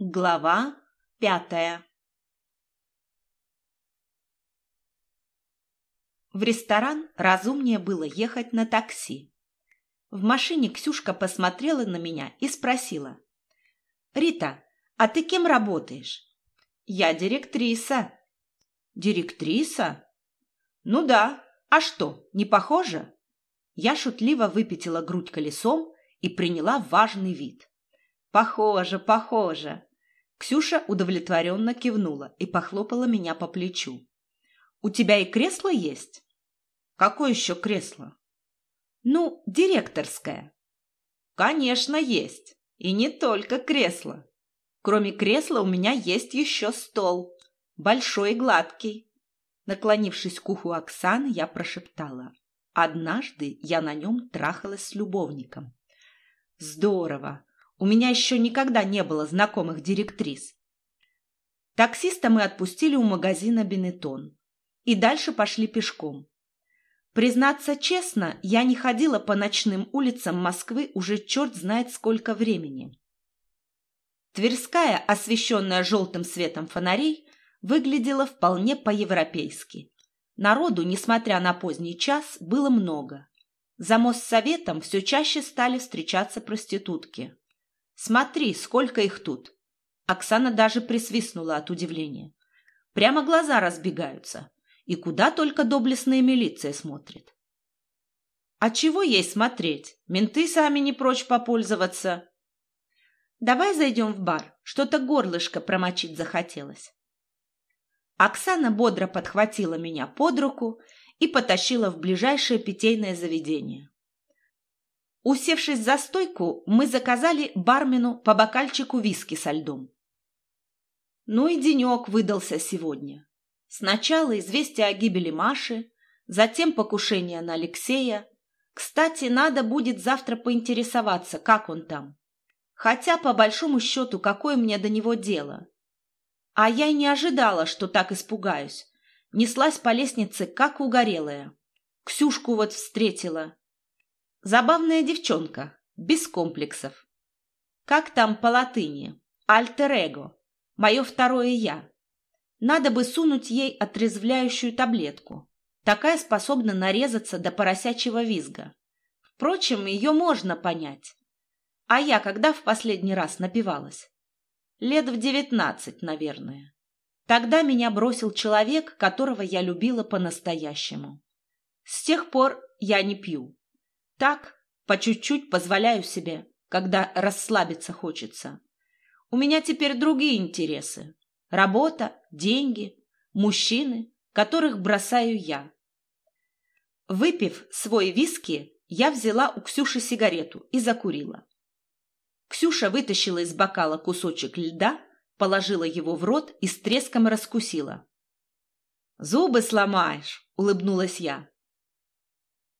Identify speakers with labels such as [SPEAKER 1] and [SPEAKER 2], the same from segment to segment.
[SPEAKER 1] Глава пятая В ресторан разумнее было ехать на такси. В машине Ксюшка посмотрела на меня и спросила. «Рита, а ты кем работаешь?» «Я директриса». «Директриса?» «Ну да. А что, не похоже?» Я шутливо выпятила грудь колесом и приняла важный вид. «Похоже, похоже. Ксюша удовлетворенно кивнула и похлопала меня по плечу. «У тебя и кресло есть?» «Какое еще кресло?» «Ну, директорское». «Конечно, есть. И не только кресло. Кроме кресла у меня есть еще стол. Большой и гладкий». Наклонившись к уху Оксаны, я прошептала. «Однажды я на нем трахалась с любовником». «Здорово! У меня еще никогда не было знакомых директрис. Таксиста мы отпустили у магазина «Бенетон». И дальше пошли пешком. Признаться честно, я не ходила по ночным улицам Москвы уже черт знает сколько времени. Тверская, освещенная желтым светом фонарей, выглядела вполне по-европейски. Народу, несмотря на поздний час, было много. За Моссоветом все чаще стали встречаться проститутки. Смотри, сколько их тут!» Оксана даже присвистнула от удивления. Прямо глаза разбегаются. И куда только доблестная милиция смотрит. «А чего ей смотреть? Менты сами не прочь попользоваться». «Давай зайдем в бар. Что-то горлышко промочить захотелось». Оксана бодро подхватила меня под руку и потащила в ближайшее питейное заведение. Усевшись за стойку, мы заказали бармену по бокальчику виски со льдом. Ну и денек выдался сегодня. Сначала известие о гибели Маши, затем покушение на Алексея. Кстати, надо будет завтра поинтересоваться, как он там. Хотя, по большому счету, какое мне до него дело? А я и не ожидала, что так испугаюсь. Неслась по лестнице, как угорелая. Ксюшку вот встретила. Забавная девчонка, без комплексов. Как там по латыни? Альтер-эго. Мое второе «я». Надо бы сунуть ей отрезвляющую таблетку. Такая способна нарезаться до поросячьего визга. Впрочем, ее можно понять. А я когда в последний раз напивалась? Лет в девятнадцать, наверное. Тогда меня бросил человек, которого я любила по-настоящему. С тех пор я не пью. Так, по чуть-чуть позволяю себе, когда расслабиться хочется. У меня теперь другие интересы. Работа, деньги, мужчины, которых бросаю я. Выпив свой виски, я взяла у Ксюши сигарету и закурила. Ксюша вытащила из бокала кусочек льда, положила его в рот и с треском раскусила. «Зубы сломаешь», — улыбнулась я.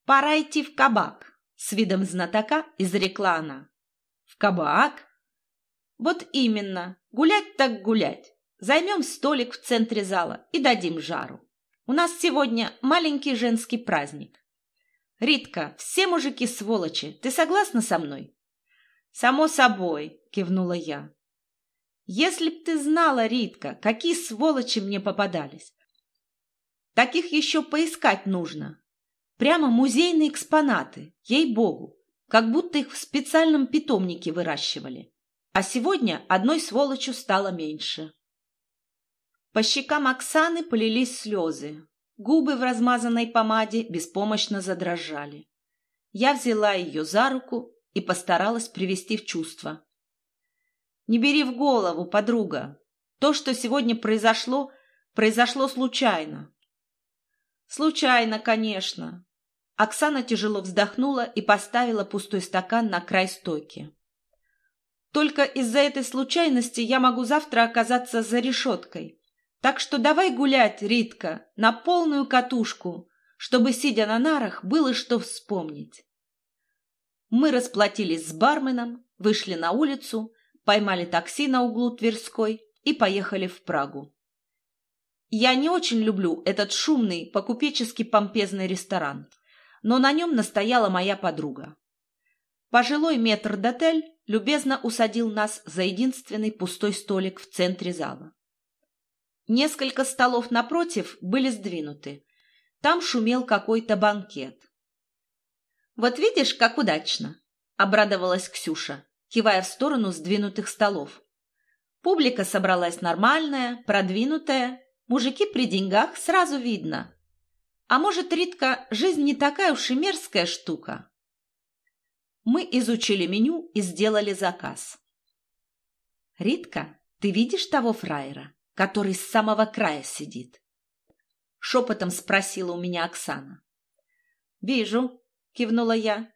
[SPEAKER 1] «Пора идти в кабак. С видом знатока изрекла она. В кабак? Вот именно. Гулять так гулять. Займем столик в центре зала и дадим жару. У нас сегодня маленький женский праздник. Ритка, все мужики сволочи. Ты согласна со мной? Само собой, кивнула я. Если б ты знала, Ритка, какие сволочи мне попадались. Таких еще поискать нужно. Прямо музейные экспонаты, ей-богу, как будто их в специальном питомнике выращивали. А сегодня одной сволочью стало меньше. По щекам Оксаны полились слезы. Губы в размазанной помаде беспомощно задрожали. Я взяла ее за руку и постаралась привести в чувство. «Не бери в голову, подруга. То, что сегодня произошло, произошло случайно». «Случайно, конечно. Оксана тяжело вздохнула и поставила пустой стакан на край стойки. «Только из-за этой случайности я могу завтра оказаться за решеткой. Так что давай гулять, Ритка, на полную катушку, чтобы, сидя на нарах, было что вспомнить». Мы расплатились с барменом, вышли на улицу, поймали такси на углу Тверской и поехали в Прагу. Я не очень люблю этот шумный, по-купечески помпезный ресторан но на нем настояла моя подруга. Пожилой метр-дотель любезно усадил нас за единственный пустой столик в центре зала. Несколько столов напротив были сдвинуты. Там шумел какой-то банкет. «Вот видишь, как удачно!» — обрадовалась Ксюша, кивая в сторону сдвинутых столов. Публика собралась нормальная, продвинутая, мужики при деньгах сразу видно. А может, Ритка, жизнь не такая уж и мерзкая штука? Мы изучили меню и сделали заказ. «Ритка, ты видишь того фраера?» который с самого края сидит. Шепотом спросила у меня Оксана. «Вижу», — кивнула я.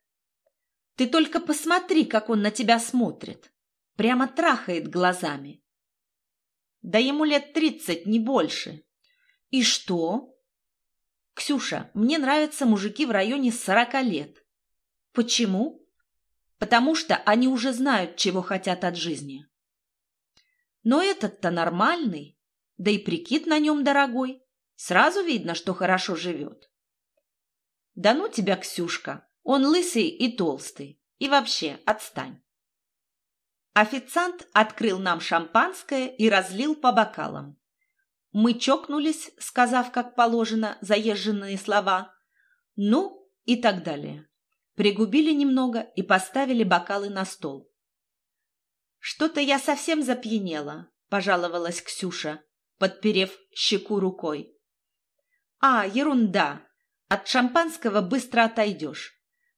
[SPEAKER 1] «Ты только посмотри, как он на тебя смотрит. Прямо трахает глазами». «Да ему лет тридцать, не больше». «И что?» «Ксюша, мне нравятся мужики в районе сорока лет». «Почему?» «Потому что они уже знают, чего хотят от жизни». Но этот-то нормальный, да и прикид на нем дорогой. Сразу видно, что хорошо живет. Да ну тебя, Ксюшка, он лысый и толстый. И вообще, отстань. Официант открыл нам шампанское и разлил по бокалам. Мы чокнулись, сказав, как положено, заезженные слова. Ну и так далее. Пригубили немного и поставили бокалы на стол. «Что-то я совсем запьянела», — пожаловалась Ксюша, подперев щеку рукой. «А, ерунда. От шампанского быстро отойдешь.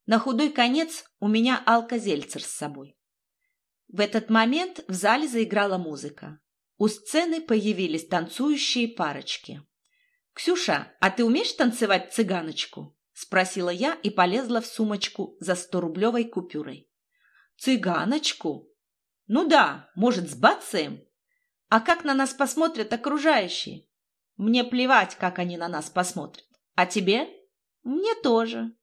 [SPEAKER 1] На худой конец у меня алкозельцер с собой». В этот момент в зале заиграла музыка. У сцены появились танцующие парочки. «Ксюша, а ты умеешь танцевать цыганочку?» – спросила я и полезла в сумочку за сто-рублевой купюрой. «Цыганочку?» Ну да, может, сбацаем? А как на нас посмотрят окружающие? Мне плевать, как они на нас посмотрят. А тебе? Мне тоже.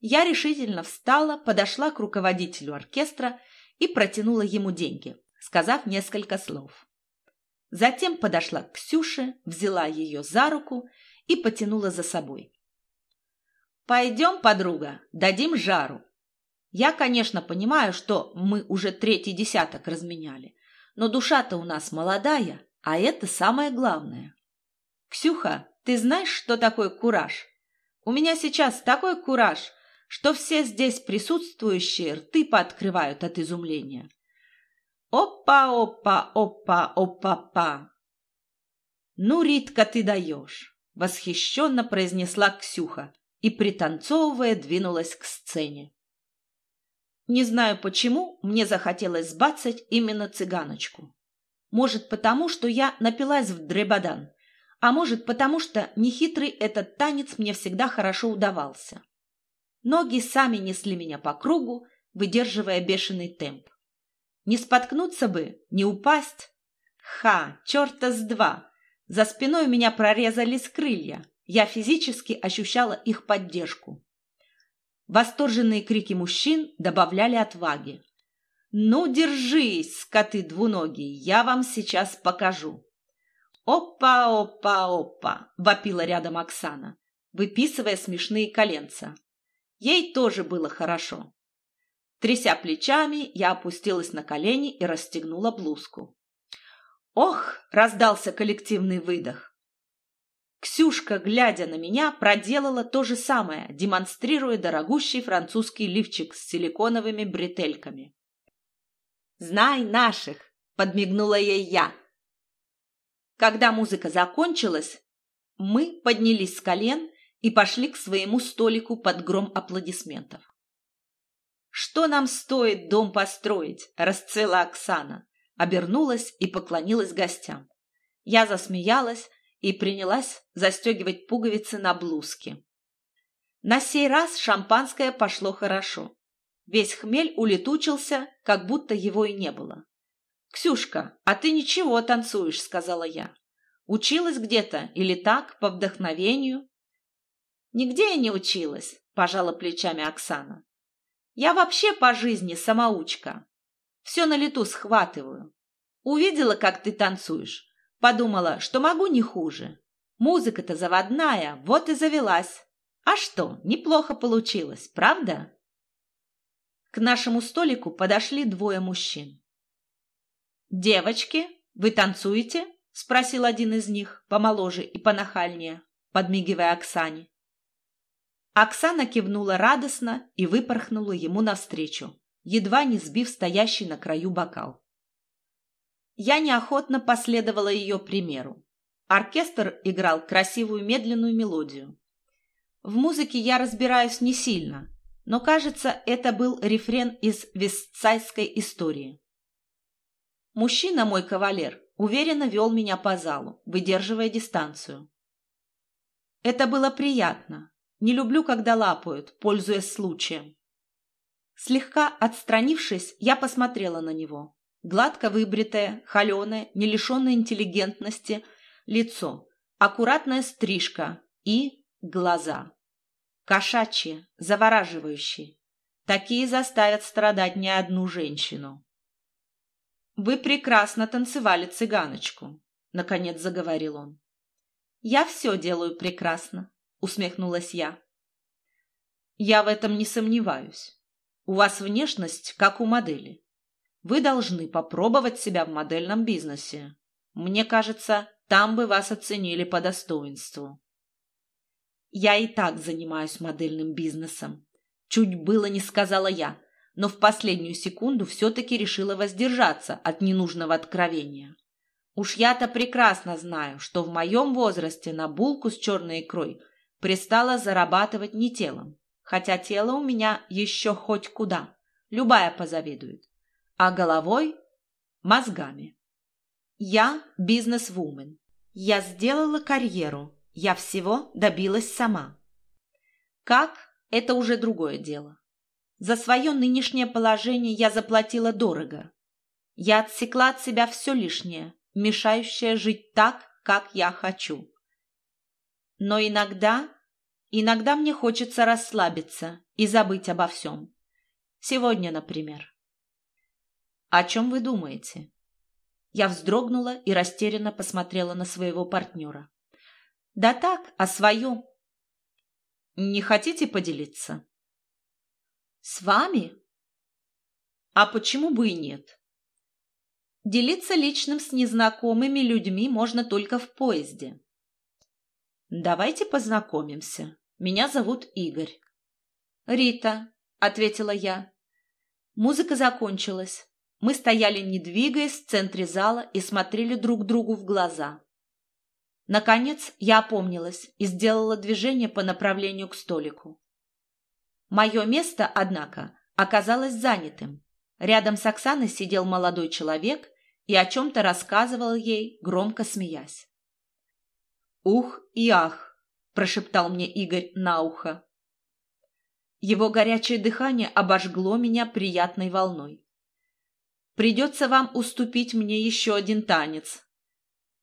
[SPEAKER 1] Я решительно встала, подошла к руководителю оркестра и протянула ему деньги, сказав несколько слов. Затем подошла к Ксюше, взяла ее за руку и потянула за собой. «Пойдем, подруга, дадим жару. Я, конечно, понимаю, что мы уже третий десяток разменяли, но душа-то у нас молодая, а это самое главное. Ксюха, ты знаешь, что такое кураж? У меня сейчас такой кураж, что все здесь присутствующие рты пооткрывают от изумления. Опа-опа, опа-опа-па! Ну, Ритка, ты даешь! Восхищенно произнесла Ксюха и, пританцовывая, двинулась к сцене. Не знаю почему, мне захотелось сбацать именно цыганочку. Может, потому, что я напилась в дребадан, а может, потому что нехитрый этот танец мне всегда хорошо удавался. Ноги сами несли меня по кругу, выдерживая бешеный темп. Не споткнуться бы, не упасть. Ха, черта с два! За спиной у меня прорезались крылья. Я физически ощущала их поддержку. Восторженные крики мужчин добавляли отваги. «Ну, держись, скоты двуногие, я вам сейчас покажу!» «Опа, опа, опа!» — вопила рядом Оксана, выписывая смешные коленца. Ей тоже было хорошо. Тряся плечами, я опустилась на колени и расстегнула блузку. «Ох!» — раздался коллективный выдох. Ксюшка, глядя на меня, проделала то же самое, демонстрируя дорогущий французский лифчик с силиконовыми бретельками. «Знай наших!» – подмигнула ей я. Когда музыка закончилась, мы поднялись с колен и пошли к своему столику под гром аплодисментов. «Что нам стоит дом построить?» – расцвела Оксана, обернулась и поклонилась гостям. Я засмеялась, и принялась застегивать пуговицы на блузке. На сей раз шампанское пошло хорошо. Весь хмель улетучился, как будто его и не было. «Ксюшка, а ты ничего танцуешь», — сказала я. «Училась где-то или так, по вдохновению?» «Нигде я не училась», — пожала плечами Оксана. «Я вообще по жизни самоучка. Все на лету схватываю. Увидела, как ты танцуешь. Подумала, что могу не хуже. Музыка-то заводная, вот и завелась. А что, неплохо получилось, правда? К нашему столику подошли двое мужчин. «Девочки, вы танцуете?» – спросил один из них, помоложе и понахальнее, подмигивая Оксане. Оксана кивнула радостно и выпорхнула ему навстречу, едва не сбив стоящий на краю бокал. Я неохотно последовала ее примеру. Оркестр играл красивую медленную мелодию. В музыке я разбираюсь не сильно, но, кажется, это был рефрен из вестсайской истории. Мужчина, мой кавалер, уверенно вел меня по залу, выдерживая дистанцию. Это было приятно. Не люблю, когда лапают, пользуясь случаем. Слегка отстранившись, я посмотрела на него. Гладко выбритое, холеное, не лишенное интеллигентности лицо, аккуратная стрижка и глаза. Кошачьи, завораживающие. Такие заставят страдать не одну женщину. «Вы прекрасно танцевали цыганочку», — наконец заговорил он. «Я все делаю прекрасно», — усмехнулась я. «Я в этом не сомневаюсь. У вас внешность, как у модели. Вы должны попробовать себя в модельном бизнесе. Мне кажется, там бы вас оценили по достоинству». Я и так занимаюсь модельным бизнесом. Чуть было не сказала я, но в последнюю секунду все-таки решила воздержаться от ненужного откровения. Уж я-то прекрасно знаю, что в моем возрасте на булку с черной икрой пристала зарабатывать не телом, хотя тело у меня еще хоть куда, любая позавидует, а головой – мозгами. Я бизнес-вумен. Я сделала карьеру, я всего добилась сама. Как – это уже другое дело. За свое нынешнее положение я заплатила дорого. Я отсекла от себя все лишнее, мешающее жить так, как я хочу. Но иногда, иногда мне хочется расслабиться и забыть обо всем. Сегодня, например. О чем вы думаете? Я вздрогнула и растерянно посмотрела на своего партнера. Да так, о своем. Не хотите поделиться? С вами? А почему бы и нет? Делиться личным с незнакомыми людьми можно только в поезде. Давайте познакомимся. Меня зовут Игорь. Рита, ответила я. Музыка закончилась. Мы стояли, не двигаясь, в центре зала и смотрели друг другу в глаза. Наконец я опомнилась и сделала движение по направлению к столику. Мое место, однако, оказалось занятым. Рядом с Оксаной сидел молодой человек и о чем-то рассказывал ей, громко смеясь. «Ух и ах!» – прошептал мне Игорь на ухо. Его горячее дыхание обожгло меня приятной волной. «Придется вам уступить мне еще один танец»,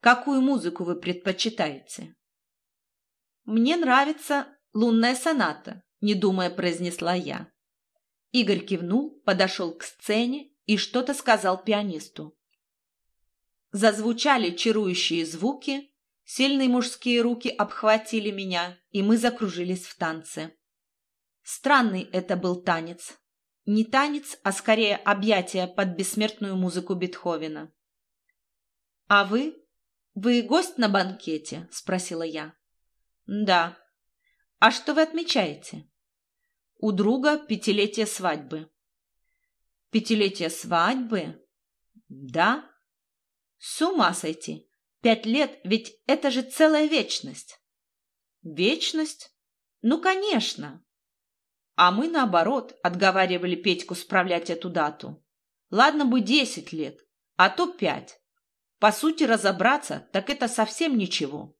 [SPEAKER 1] Какую музыку вы предпочитаете? Мне нравится лунная соната, не думая, произнесла я. Игорь кивнул, подошел к сцене и что-то сказал пианисту. Зазвучали чарующие звуки, сильные мужские руки обхватили меня, и мы закружились в танце. Странный это был танец. Не танец, а скорее объятие под бессмертную музыку Бетховена. «А вы?» «Вы гость на банкете?» – спросила я. «Да». «А что вы отмечаете?» «У друга пятилетие свадьбы». «Пятилетие свадьбы?» «Да». «С ума сойти! Пять лет, ведь это же целая вечность!» «Вечность? Ну, конечно!» А мы, наоборот, отговаривали Петьку справлять эту дату. Ладно бы десять лет, а то пять. По сути, разобраться, так это совсем ничего.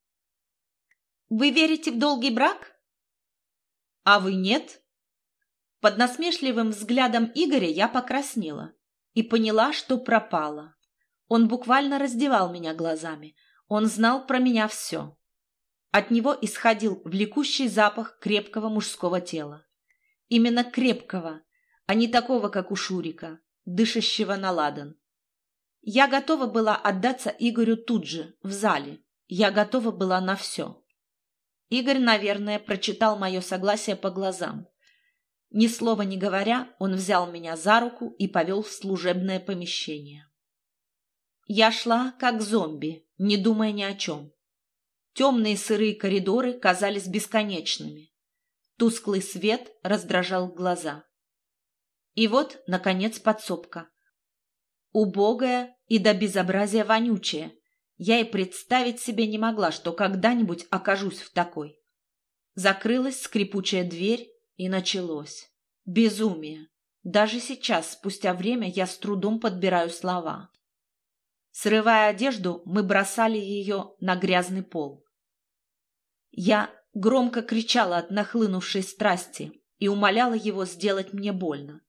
[SPEAKER 1] Вы верите в долгий брак? А вы нет? Под насмешливым взглядом Игоря я покраснела и поняла, что пропала. Он буквально раздевал меня глазами. Он знал про меня все. От него исходил влекущий запах крепкого мужского тела. Именно крепкого, а не такого, как у Шурика, дышащего на ладан. Я готова была отдаться Игорю тут же, в зале. Я готова была на все. Игорь, наверное, прочитал мое согласие по глазам. Ни слова не говоря, он взял меня за руку и повел в служебное помещение. Я шла, как зомби, не думая ни о чем. Темные сырые коридоры казались бесконечными. Тусклый свет раздражал глаза. И вот, наконец, подсобка. Убогая и до безобразия вонючая. Я и представить себе не могла, что когда-нибудь окажусь в такой. Закрылась скрипучая дверь, и началось. Безумие. Даже сейчас, спустя время, я с трудом подбираю слова. Срывая одежду, мы бросали ее на грязный пол. Я громко кричала от нахлынувшей страсти и умоляла его сделать мне больно.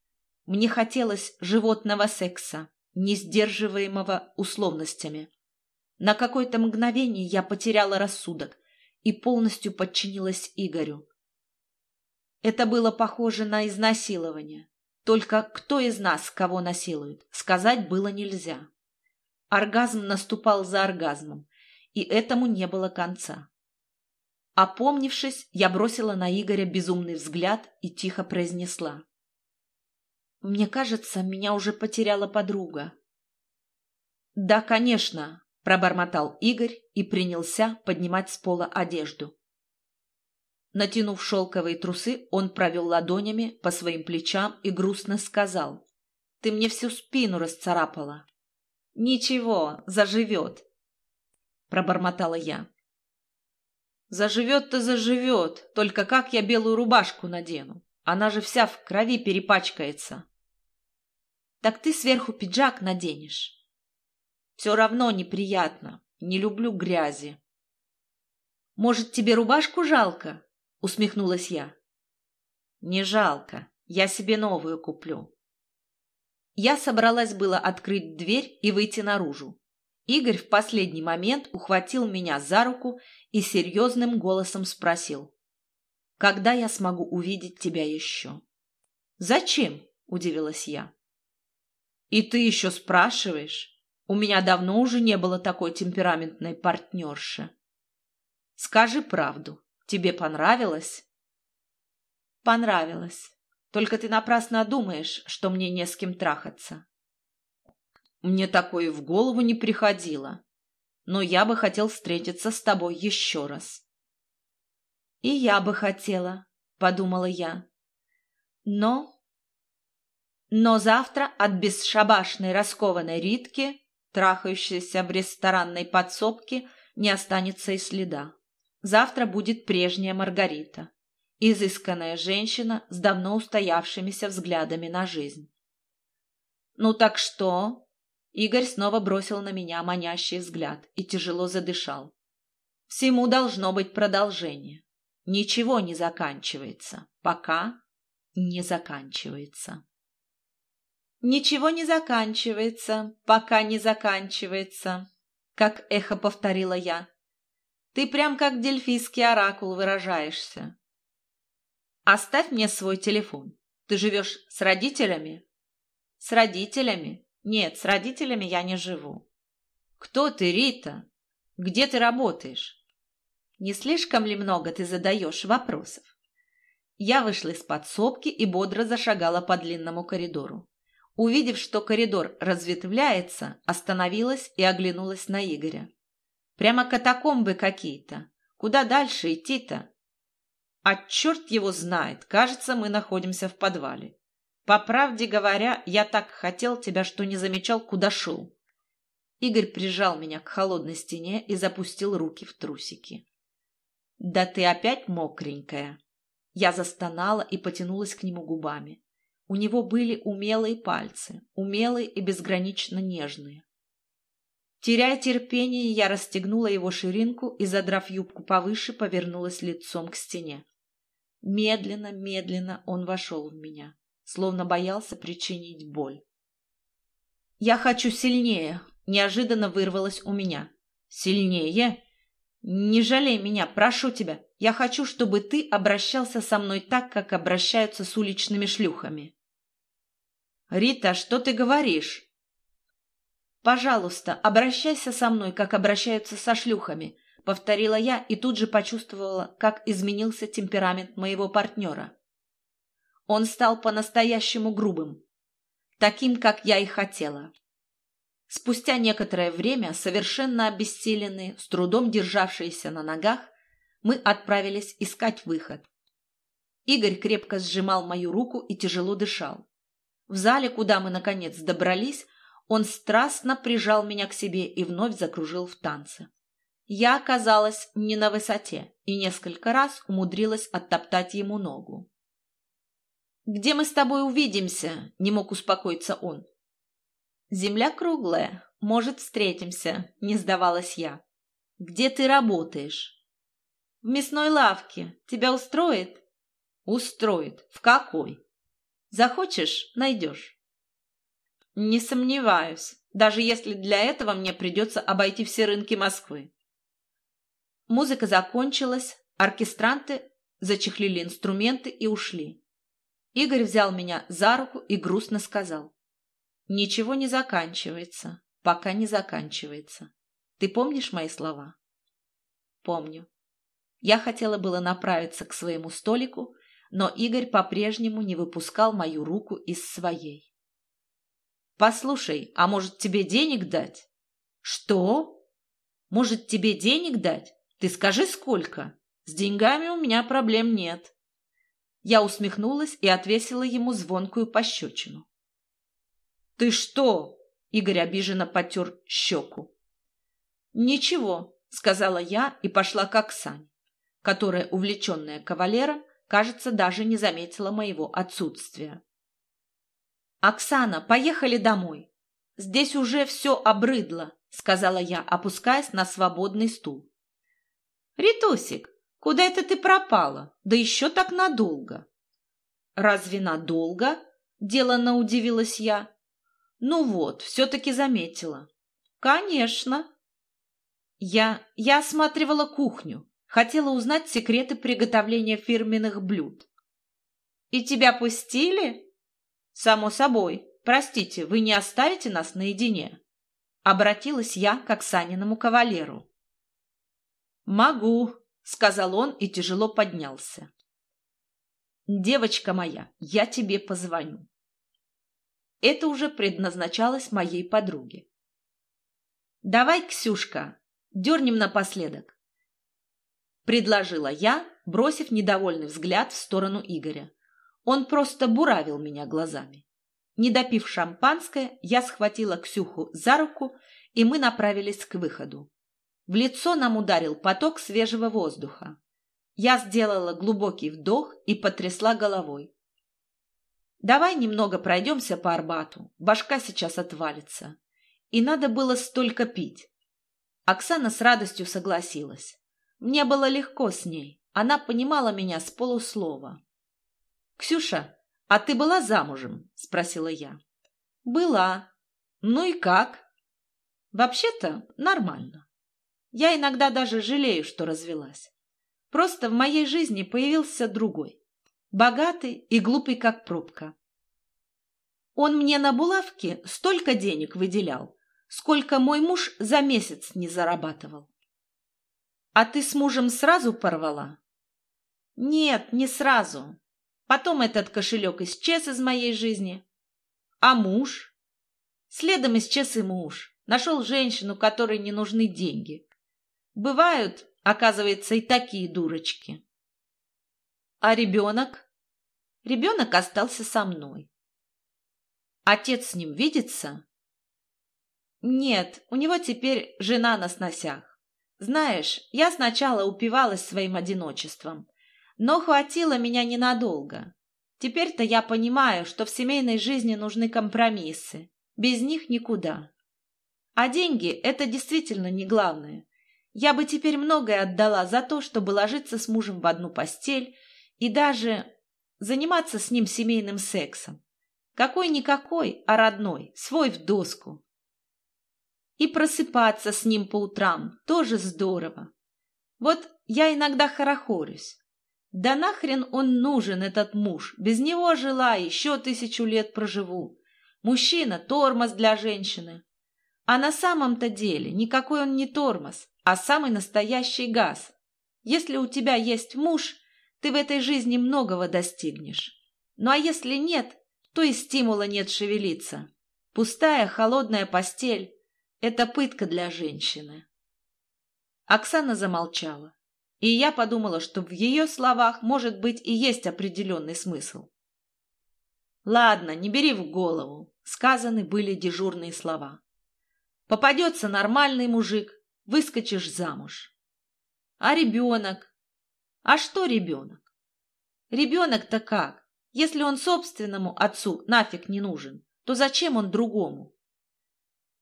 [SPEAKER 1] Мне хотелось животного секса, не сдерживаемого условностями. На какое-то мгновение я потеряла рассудок и полностью подчинилась Игорю. Это было похоже на изнасилование. Только кто из нас кого насилует, сказать было нельзя. Оргазм наступал за оргазмом, и этому не было конца. Опомнившись, я бросила на Игоря безумный взгляд и тихо произнесла. «Мне кажется, меня уже потеряла подруга». «Да, конечно», — пробормотал Игорь и принялся поднимать с пола одежду. Натянув шелковые трусы, он провел ладонями по своим плечам и грустно сказал. «Ты мне всю спину расцарапала». «Ничего, заживет», — пробормотала я. «Заживет-то заживет, только как я белую рубашку надену? Она же вся в крови перепачкается». «Так ты сверху пиджак наденешь». «Все равно неприятно, не люблю грязи». «Может, тебе рубашку жалко?» усмехнулась я. Не жалко, я себе новую куплю. Я собралась было открыть дверь и выйти наружу. Игорь в последний момент ухватил меня за руку и серьезным голосом спросил. «Когда я смогу увидеть тебя еще?» «Зачем?» – удивилась я. «И ты еще спрашиваешь? У меня давно уже не было такой темпераментной партнерши. Скажи правду, Тебе понравилось? Понравилось. Только ты напрасно думаешь, что мне не с кем трахаться. Мне такое в голову не приходило. Но я бы хотел встретиться с тобой еще раз. И я бы хотела, подумала я. Но... Но завтра от бесшабашной раскованной Ритки, трахающейся в ресторанной подсобке, не останется и следа. Завтра будет прежняя Маргарита, изысканная женщина с давно устоявшимися взглядами на жизнь. «Ну так что?» Игорь снова бросил на меня манящий взгляд и тяжело задышал. «Всему должно быть продолжение. Ничего не заканчивается, пока не заканчивается». «Ничего не заканчивается, пока не заканчивается», — как эхо повторила я. Ты прям как дельфийский оракул выражаешься. Оставь мне свой телефон. Ты живешь с родителями? С родителями? Нет, с родителями я не живу. Кто ты, Рита? Где ты работаешь? Не слишком ли много ты задаешь вопросов? Я вышла из подсобки и бодро зашагала по длинному коридору. Увидев, что коридор разветвляется, остановилась и оглянулась на Игоря. Прямо катакомбы какие-то. Куда дальше идти-то? А черт его знает, кажется, мы находимся в подвале. По правде говоря, я так хотел тебя, что не замечал, куда шел. Игорь прижал меня к холодной стене и запустил руки в трусики. «Да ты опять мокренькая!» Я застонала и потянулась к нему губами. У него были умелые пальцы, умелые и безгранично нежные. Теряя терпение, я расстегнула его ширинку и, задрав юбку повыше, повернулась лицом к стене. Медленно, медленно он вошел в меня, словно боялся причинить боль. «Я хочу сильнее!» — неожиданно вырвалось у меня. «Сильнее? Не жалей меня, прошу тебя. Я хочу, чтобы ты обращался со мной так, как обращаются с уличными шлюхами». «Рита, что ты говоришь?» «Пожалуйста, обращайся со мной, как обращаются со шлюхами», — повторила я и тут же почувствовала, как изменился темперамент моего партнера. Он стал по-настоящему грубым, таким, как я и хотела. Спустя некоторое время, совершенно обессиленные, с трудом державшиеся на ногах, мы отправились искать выход. Игорь крепко сжимал мою руку и тяжело дышал. В зале, куда мы, наконец, добрались, он страстно прижал меня к себе и вновь закружил в танце. Я оказалась не на высоте и несколько раз умудрилась оттоптать ему ногу. «Где мы с тобой увидимся?» – не мог успокоиться он. «Земля круглая. Может, встретимся», – не сдавалась я. «Где ты работаешь?» «В мясной лавке. Тебя устроит?» «Устроит. В какой?» «Захочешь – найдешь». «Не сомневаюсь, даже если для этого мне придется обойти все рынки Москвы». Музыка закончилась, оркестранты зачехлили инструменты и ушли. Игорь взял меня за руку и грустно сказал. «Ничего не заканчивается, пока не заканчивается. Ты помнишь мои слова?» «Помню». Я хотела было направиться к своему столику, но Игорь по-прежнему не выпускал мою руку из своей. «Послушай, а может, тебе денег дать?» «Что? Может, тебе денег дать? Ты скажи, сколько? С деньгами у меня проблем нет». Я усмехнулась и отвесила ему звонкую пощечину. «Ты что?» — Игорь обиженно потер щеку. «Ничего», — сказала я и пошла к Оксане, которая, увлеченная кавалером, кажется, даже не заметила моего отсутствия. «Оксана, поехали домой. Здесь уже все обрыдло», — сказала я, опускаясь на свободный стул. «Ритусик, Куда это ты пропала? Да еще так надолго. Разве надолго? Деланно удивилась я. Ну вот, все-таки заметила. Конечно. Я... я осматривала кухню. Хотела узнать секреты приготовления фирменных блюд. И тебя пустили? Само собой. Простите, вы не оставите нас наедине? Обратилась я к Оксаниному кавалеру. Могу, — сказал он и тяжело поднялся. «Девочка моя, я тебе позвоню». Это уже предназначалось моей подруге. «Давай, Ксюшка, дернем напоследок», — предложила я, бросив недовольный взгляд в сторону Игоря. Он просто буравил меня глазами. Не допив шампанское, я схватила Ксюху за руку, и мы направились к выходу. В лицо нам ударил поток свежего воздуха. Я сделала глубокий вдох и потрясла головой. «Давай немного пройдемся по Арбату. Башка сейчас отвалится. И надо было столько пить». Оксана с радостью согласилась. Мне было легко с ней. Она понимала меня с полуслова. «Ксюша, а ты была замужем?» – спросила я. «Была. Ну и как?» «Вообще-то нормально. Я иногда даже жалею, что развелась. Просто в моей жизни появился другой. Богатый и глупый, как пробка. Он мне на булавке столько денег выделял, сколько мой муж за месяц не зарабатывал. А ты с мужем сразу порвала? Нет, не сразу. Потом этот кошелек исчез из моей жизни. А муж? Следом исчез и муж. Нашел женщину, которой не нужны деньги. Бывают, оказывается, и такие дурочки. А ребенок? Ребенок остался со мной. Отец с ним видится? Нет, у него теперь жена на сносях. Знаешь, я сначала упивалась своим одиночеством, но хватило меня ненадолго. Теперь-то я понимаю, что в семейной жизни нужны компромиссы. Без них никуда. А деньги – это действительно не главное. Я бы теперь многое отдала за то, чтобы ложиться с мужем в одну постель и даже заниматься с ним семейным сексом. Какой-никакой, а родной, свой в доску. И просыпаться с ним по утрам тоже здорово. Вот я иногда хорохорюсь. Да нахрен он нужен, этот муж? Без него жила, еще тысячу лет проживу. Мужчина – тормоз для женщины. А на самом-то деле никакой он не тормоз а самый настоящий газ. Если у тебя есть муж, ты в этой жизни многого достигнешь. Ну а если нет, то и стимула нет шевелиться. Пустая, холодная постель – это пытка для женщины. Оксана замолчала, и я подумала, что в ее словах, может быть, и есть определенный смысл. Ладно, не бери в голову, сказаны были дежурные слова. Попадется нормальный мужик, выскочишь замуж. А ребенок? А что ребенок? Ребенок-то как? Если он собственному отцу нафиг не нужен, то зачем он другому?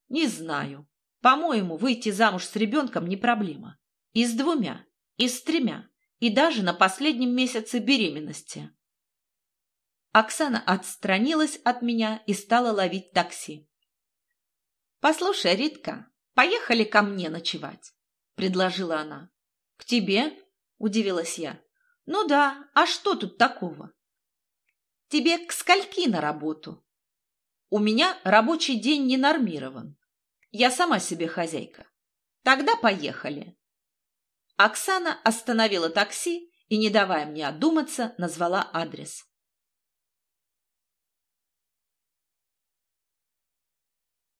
[SPEAKER 1] Не знаю. По-моему, выйти замуж с ребенком не проблема. И с двумя, и с тремя, и даже на последнем месяце беременности. Оксана отстранилась от меня и стала ловить такси. «Послушай, Ритка, поехали ко мне ночевать», — предложила она. «К тебе?» — удивилась я. «Ну да, а что тут такого?» «Тебе к скольки на работу?» «У меня рабочий день не нормирован. Я сама себе хозяйка. Тогда поехали». Оксана остановила такси и, не давая мне одуматься, назвала адрес.